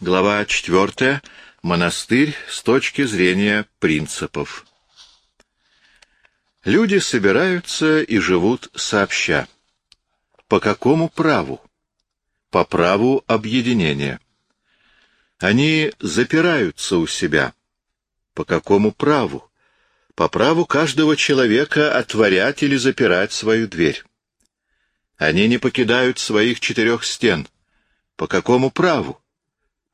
Глава 4. Монастырь с точки зрения принципов. Люди собираются и живут сообща. По какому праву? По праву объединения. Они запираются у себя. По какому праву? По праву каждого человека отворять или запирать свою дверь. Они не покидают своих четырех стен. По какому праву?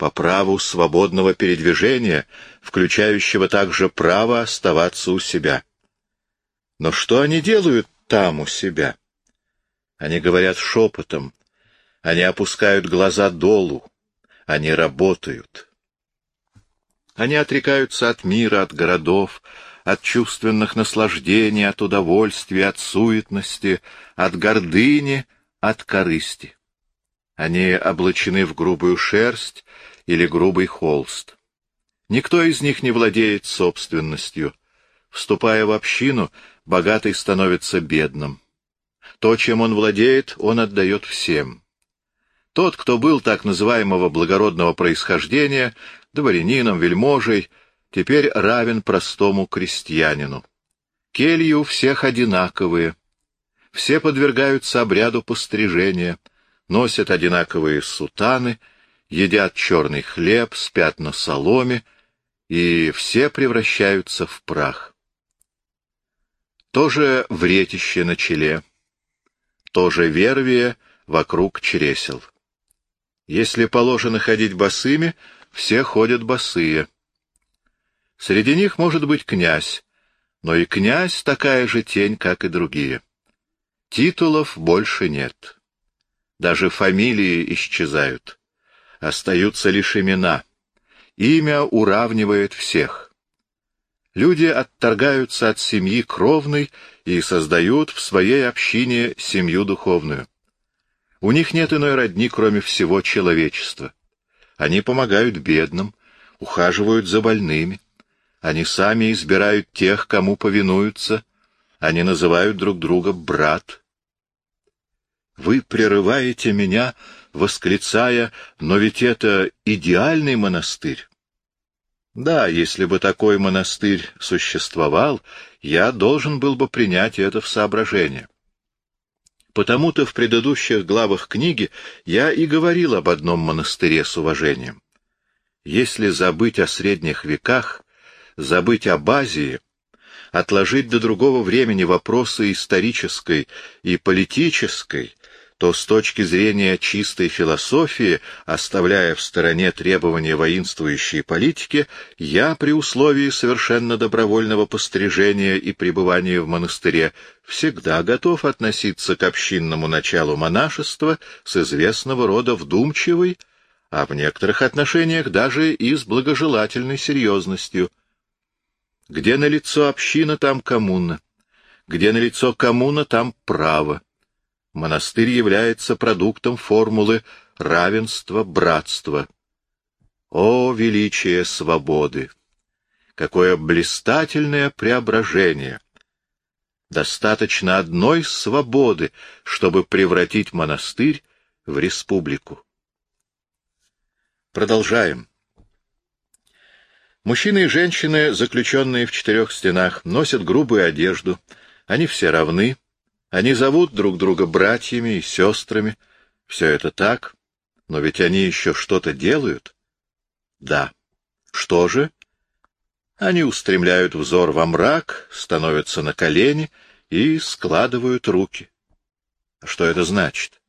По праву свободного передвижения, включающего также право оставаться у себя. Но что они делают там у себя? Они говорят шепотом, они опускают глаза долу, они работают. Они отрекаются от мира, от городов, от чувственных наслаждений, от удовольствия, от суетности, от гордыни, от корысти. Они облачены в грубую шерсть или грубый холст. Никто из них не владеет собственностью. Вступая в общину, богатый становится бедным. То, чем он владеет, он отдает всем. Тот, кто был так называемого благородного происхождения, дворянином, вельможей, теперь равен простому крестьянину. Кельи у всех одинаковые. Все подвергаются обряду пострижения — носят одинаковые сутаны, едят черный хлеб, спят на соломе, и все превращаются в прах. Тоже вретище на челе, тоже вервие вокруг чресел. Если положено ходить босыми, все ходят босые. Среди них может быть князь, но и князь такая же тень, как и другие. Титулов больше нет. Даже фамилии исчезают. Остаются лишь имена. Имя уравнивает всех. Люди отторгаются от семьи кровной и создают в своей общине семью духовную. У них нет иной родни, кроме всего человечества. Они помогают бедным, ухаживают за больными. Они сами избирают тех, кому повинуются. Они называют друг друга брат. Вы прерываете меня, восклицая, но ведь это идеальный монастырь. Да, если бы такой монастырь существовал, я должен был бы принять это в соображение. Потому-то в предыдущих главах книги я и говорил об одном монастыре с уважением. Если забыть о средних веках, забыть об Азии, отложить до другого времени вопросы исторической и политической, то с точки зрения чистой философии, оставляя в стороне требования воинствующей политики, я при условии совершенно добровольного пострижения и пребывания в монастыре всегда готов относиться к общинному началу монашества с известного рода вдумчивой, а в некоторых отношениях даже и с благожелательной серьезностью. Где налицо община, там коммуна. Где налицо коммуна, там право монастырь является продуктом формулы равенства-братства. О, величие свободы! Какое блистательное преображение! Достаточно одной свободы, чтобы превратить монастырь в республику. Продолжаем. Мужчины и женщины, заключенные в четырех стенах, носят грубую одежду. Они все равны, они зовут друг друга братьями и сестрами. Все это так, но ведь они еще что-то делают. Да. Что же? Они устремляют взор во мрак, становятся на колени и складывают руки. Что это значит?